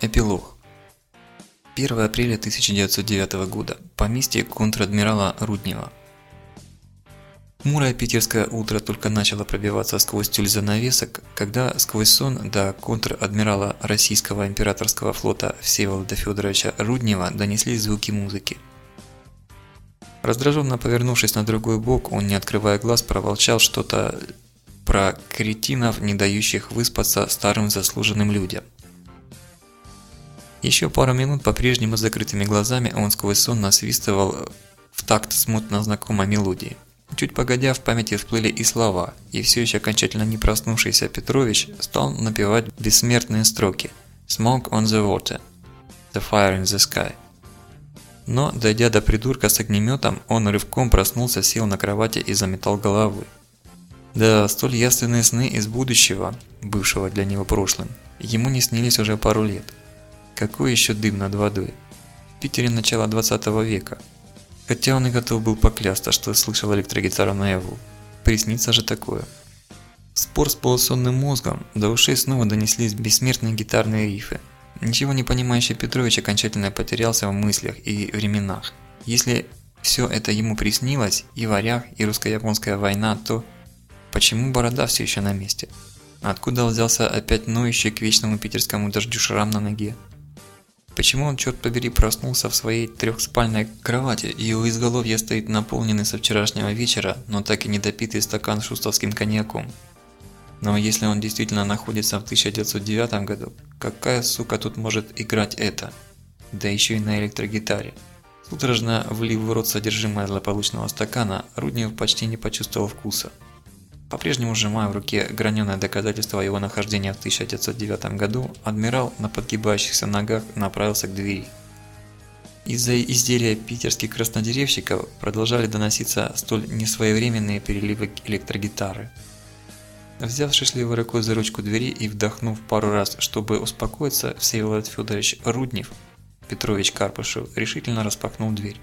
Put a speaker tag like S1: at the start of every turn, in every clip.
S1: Эпилог. 1 апреля 1909 года. Поместье контр-адмирала Руднева. Хмурое питерское утро только начало пробиваться сквозь тюль занавесок, когда сквозь сон до контр-адмирала российского императорского флота Всеволода Федоровича Руднева донеслись звуки музыки. Раздраженно повернувшись на другой бок, он, не открывая глаз, проволчал что-то про кретинов, не дающих выспаться старым заслуженным людям. Еще пару минут по-прежнему закрытыми глазами он сквозь сон насвистывал в такт смутно знакомой мелодии. Чуть погодя, в памяти всплыли и слова, и все еще окончательно не проснувшийся Петрович стал напевать бессмертные строки «Smoke on the water», «The fire in the sky». Но, дойдя до придурка с огнеметом, он рывком проснулся, сел на кровати и заметал головой. Да, столь ясные сны из будущего, бывшего для него прошлым, ему не снились уже пару лет. Какой еще дым над водой? В Питере начала 20 века. Хотя он и готов был поклясться, что слышал электрогитару наяву. Приснится же такое. Спор с полусонным мозгом, до ушей снова донеслись бессмертные гитарные рифы. Ничего не понимающий Петрович окончательно потерялся в мыслях и временах. Если все это ему приснилось, и варяг, и русско-японская война, то почему борода все еще на месте? Откуда взялся опять ноющий к вечному питерскому дождю шрам на ноге? Почему он, черт побери, проснулся в своей трехспальной кровати, и у изголовья стоит наполненный со вчерашнего вечера, но так и недопитый стакан шустовским коньяком? Но если он действительно находится в 1909 году, какая сука тут может играть это? Да еще и на электрогитаре. Судорожно влив в рот содержимое злополучного стакана, Руднев почти не почувствовал вкуса. По-прежнему сжимая в руке граненое доказательство его нахождения в 1909 году, адмирал на подгибающихся ногах направился к двери. Из-за изделия питерских краснодеревщиков продолжали доноситься столь несвоевременные переливы электрогитары. Взяв шишливой рукой за ручку двери и вдохнув пару раз, чтобы успокоиться, Всеволод Федорович Руднев, Петрович Карпышев, решительно распахнул дверь.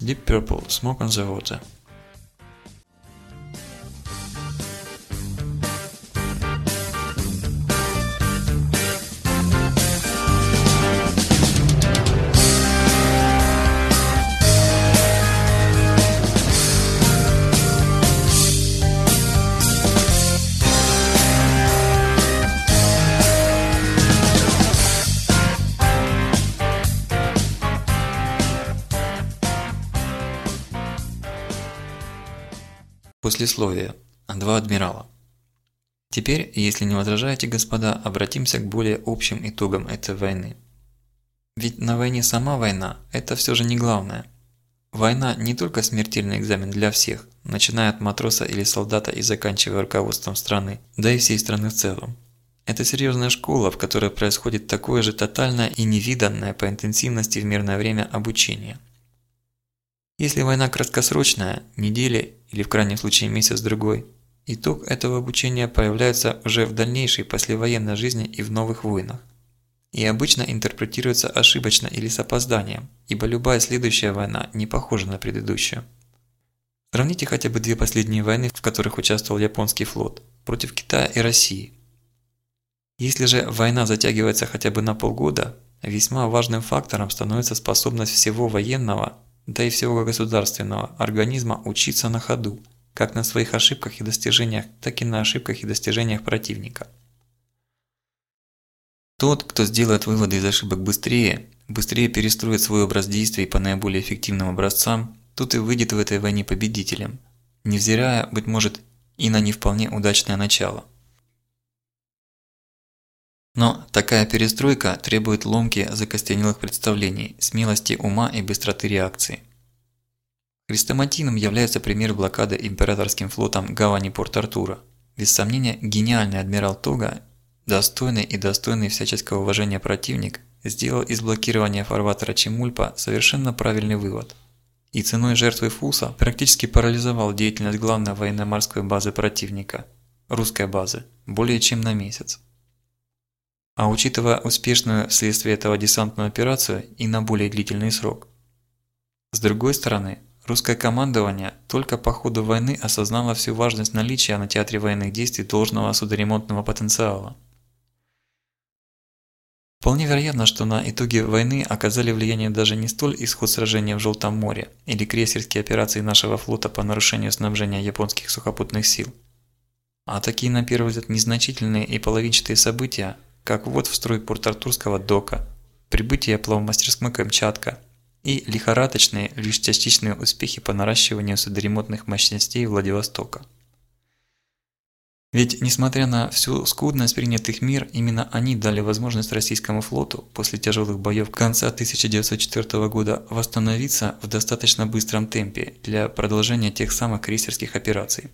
S1: Deep Purple, Smoke on the Water. Послесловие. Два адмирала. Теперь, если не возражаете, господа, обратимся к более общим итогам этой войны. Ведь на войне сама война – это все же не главное. Война не только смертельный экзамен для всех, начиная от матроса или солдата и заканчивая руководством страны, да и всей страны в целом. Это серьезная школа, в которой происходит такое же тотальное и невиданное по интенсивности в мирное время обучение – если война краткосрочная, недели или в крайнем случае месяц-другой, итог этого обучения появляется уже в дальнейшей послевоенной жизни и в новых войнах. И обычно интерпретируется ошибочно или с опозданием, ибо любая следующая война не похожа на предыдущую. Сравните хотя бы две последние войны, в которых участвовал японский флот, против Китая и России. Если же война затягивается хотя бы на полгода, весьма важным фактором становится способность всего военного да и всего государственного организма учиться на ходу, как на своих ошибках и достижениях, так и на ошибках и достижениях противника. Тот, кто сделает выводы из ошибок быстрее, быстрее перестроит свой образ действий по наиболее эффективным образцам, тот и выйдет в этой войне победителем, невзирая, быть может, и на не вполне удачное начало. Но такая перестройка требует ломки закостенелых представлений, смелости ума и быстроты реакции. Хрестоматийным является пример блокады императорским флотом гавани Порт-Артура. Без сомнения, гениальный адмирал Тога, достойный и достойный всяческого уважения противник, сделал из блокирования фарватера Чемульпа совершенно правильный вывод. И ценой жертвы Фуса практически парализовал деятельность главной военно-морской базы противника – русской базы – более чем на месяц. А учитывая успешную вследствие этого десантную операцию и на более длительный срок. С другой стороны, русское командование только по ходу войны осознало всю важность наличия на театре военных действий должного судоремонтного потенциала. Вполне вероятно, что на итоги войны оказали влияние даже не столь исход сражения в Желтом море или крейсерские операции нашего флота по нарушению снабжения японских сухопутных сил, а такие на первый взгляд незначительные и половинчатые события, как ввод в строй Порт-Артурского дока, прибытие плавмастерской Камчатка и лихорадочные, лишь частичные успехи по наращиванию судоремонтных мощностей Владивостока. Ведь, несмотря на всю скудность принятых мер, именно они дали возможность российскому флоту после тяжелых боев конца 1904 года восстановиться в достаточно быстром темпе для продолжения тех самых крейсерских операций.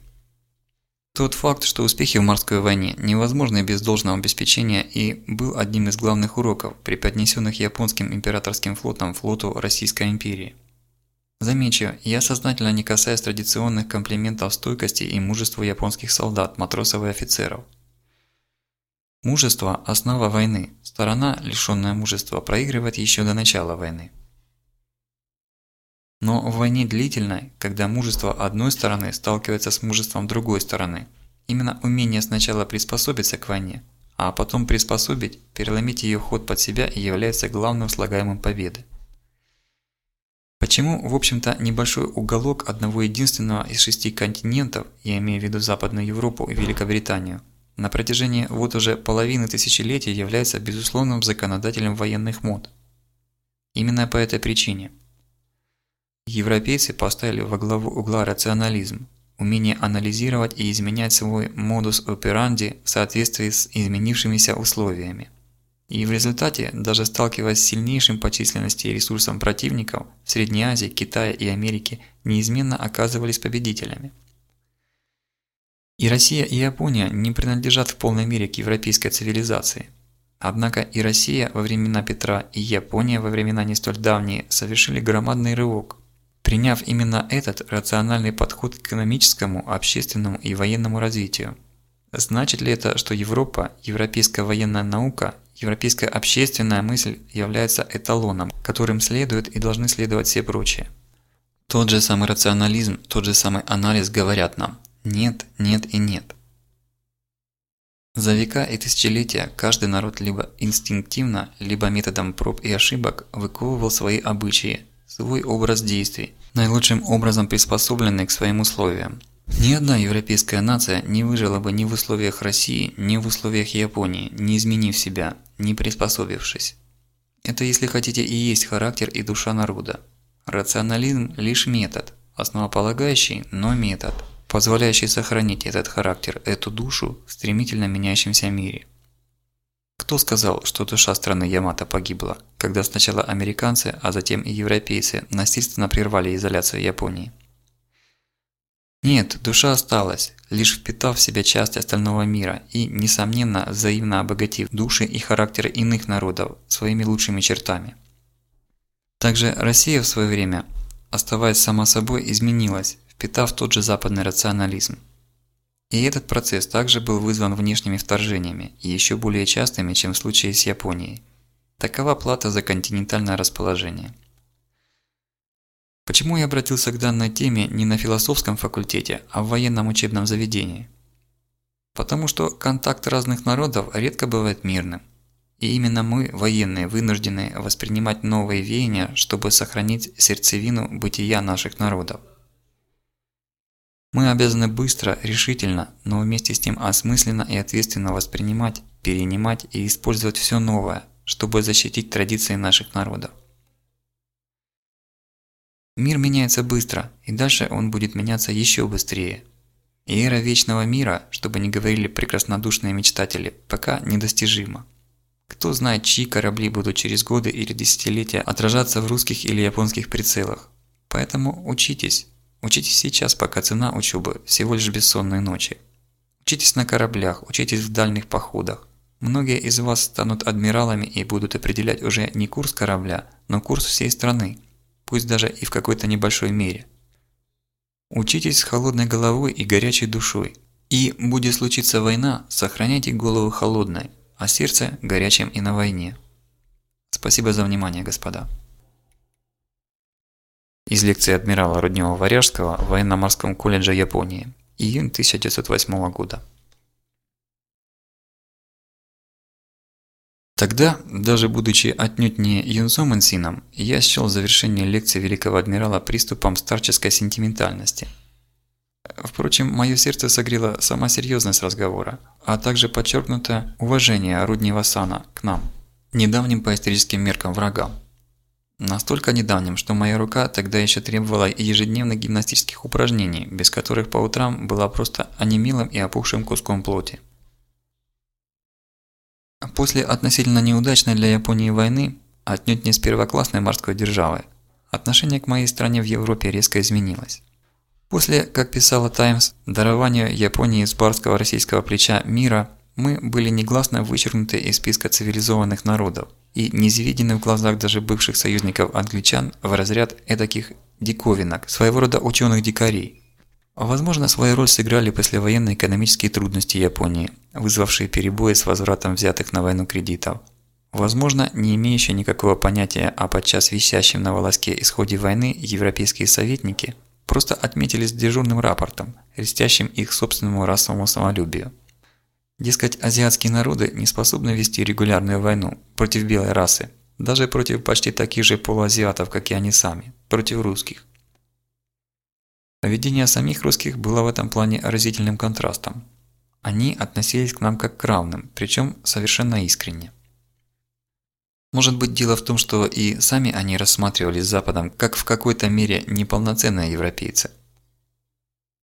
S1: Тот факт, что успехи в морской войне невозможны без должного обеспечения и был одним из главных уроков, преподнесенных японским императорским флотом флоту Российской империи. Замечу, я сознательно не касаюсь традиционных комплиментов стойкости и мужеству японских солдат, матросов и офицеров. Мужество – основа войны. Сторона, лишенная мужества, проигрывает еще до начала войны. Но в войне длительной, когда мужество одной стороны сталкивается с мужеством другой стороны, именно умение сначала приспособиться к войне, а потом приспособить, переломить ее ход под себя и является главным слагаемым победы. Почему, в общем-то, небольшой уголок одного единственного из шести континентов, я имею в виду Западную Европу и Великобританию, на протяжении вот уже половины тысячелетия является безусловным законодателем военных мод? Именно по этой причине. Европейцы поставили во главу угла рационализм, умение анализировать и изменять свой модус операнди в соответствии с изменившимися условиями. И в результате, даже сталкиваясь с сильнейшим по численности и ресурсом противников, в Средней Азии, Китае и Америке неизменно оказывались победителями. И Россия, и Япония не принадлежат в полной мере к европейской цивилизации. Однако и Россия во времена Петра, и Япония во времена не столь давние совершили громадный рывок, приняв именно этот рациональный подход к экономическому, общественному и военному развитию. Значит ли это, что Европа, европейская военная наука Европейская общественная мысль является эталоном, которым следует и должны следовать все прочие. Тот же самый рационализм, тот же самый анализ говорят нам «нет, нет и нет». За века и тысячелетия каждый народ либо инстинктивно, либо методом проб и ошибок выковывал свои обычаи, свой образ действий, наилучшим образом приспособленный к своим условиям. Ни одна европейская нация не выжила бы ни в условиях России, ни в условиях Японии, не изменив себя, не приспособившись. Это, если хотите, и есть характер и душа народа. Рационализм – лишь метод, основополагающий, но метод, позволяющий сохранить этот характер, эту душу в стремительно меняющемся мире. Кто сказал, что душа страны Ямато погибла, когда сначала американцы, а затем и европейцы насильственно прервали изоляцию Японии? Нет, душа осталась, лишь впитав в себя часть остального мира и, несомненно, взаимно обогатив души и характеры иных народов своими лучшими чертами. Также Россия в свое время, оставаясь сама собой, изменилась, впитав тот же западный рационализм. И этот процесс также был вызван внешними вторжениями, и еще более частыми, чем в случае с Японией. Такова плата за континентальное расположение. Почему я обратился к данной теме не на философском факультете, а в военном учебном заведении? Потому что контакт разных народов редко бывает мирным. И именно мы, военные, вынуждены воспринимать новые веяния, чтобы сохранить сердцевину бытия наших народов. Мы обязаны быстро, решительно, но вместе с тем осмысленно и ответственно воспринимать, перенимать и использовать все новое, чтобы защитить традиции наших народов. Мир меняется быстро, и дальше он будет меняться еще быстрее. И эра вечного мира, чтобы не говорили прекраснодушные мечтатели, пока недостижима. Кто знает, чьи корабли будут через годы или десятилетия отражаться в русских или японских прицелах. Поэтому учитесь. Учитесь сейчас, пока цена учебы всего лишь бессонные ночи. Учитесь на кораблях, учитесь в дальних походах. Многие из вас станут адмиралами и будут определять уже не курс корабля, но курс всей страны пусть даже и в какой-то небольшой мере. Учитесь с холодной головой и горячей душой. И, будет случиться война, сохраняйте голову холодной, а сердце горячим и на войне. Спасибо за внимание, господа. Из лекции адмирала Руднева-Варяжского в военно-морском колледже Японии. Июнь 1908 года. Тогда, даже будучи отнюдь не юнцом инсином, я счел завершение лекции великого адмирала приступом старческой сентиментальности. Впрочем, мое сердце согрело сама серьезность разговора, а также подчеркнуто уважение Руднева Сана к нам, недавним по историческим меркам врагам. Настолько недавним, что моя рука тогда еще требовала ежедневных гимнастических упражнений, без которых по утрам была просто онемелым и опухшим куском плоти. После относительно неудачной для Японии войны, отнюдь не с первоклассной морской державой, отношение к моей стране в Европе резко изменилось. После, как писала Таймс, дарования Японии с барского российского плеча мира, мы были негласно вычеркнуты из списка цивилизованных народов и низведены в глазах даже бывших союзников англичан в разряд эдаких диковинок, своего рода ученых-дикарей, Возможно, свою роль сыграли послевоенные экономические трудности Японии, вызвавшие перебои с возвратом взятых на войну кредитов. Возможно, не имеющие никакого понятия о подчас висящем на волоске исходе войны европейские советники просто отметились дежурным рапортом, льстящим их собственному расовому самолюбию. Дескать, азиатские народы не способны вести регулярную войну против белой расы, даже против почти таких же полуазиатов, как и они сами, против русских. Поведение самих русских было в этом плане разительным контрастом. Они относились к нам как к равным, причем совершенно искренне. Может быть дело в том, что и сами они рассматривались Западом как в какой-то мере неполноценные европейцы.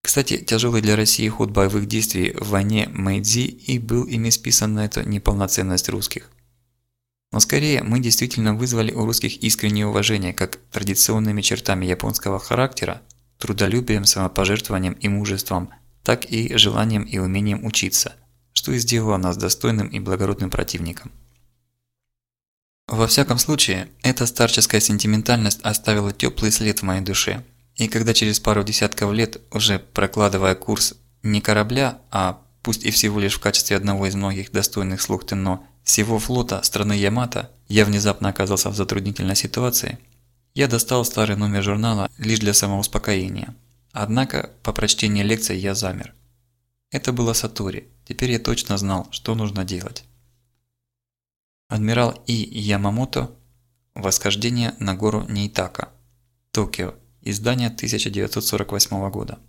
S1: Кстати, тяжелый для России ход боевых действий в войне Мэйдзи и был ими списан на эту неполноценность русских. Но скорее мы действительно вызвали у русских искреннее уважение как традиционными чертами японского характера, трудолюбием, самопожертвованием и мужеством, так и желанием и умением учиться, что и сделало нас достойным и благородным противником. Во всяком случае, эта старческая сентиментальность оставила теплый след в моей душе, и когда через пару десятков лет, уже прокладывая курс не корабля, а пусть и всего лишь в качестве одного из многих достойных слух Тенно, всего флота страны Ямато, я внезапно оказался в затруднительной ситуации – я достал старый номер журнала лишь для самоуспокоения. Однако, по прочтении лекции я замер. Это было Сатори, теперь я точно знал, что нужно делать. Адмирал И. Ямамото «Восхождение на гору Нейтака», Токио, издание 1948 года.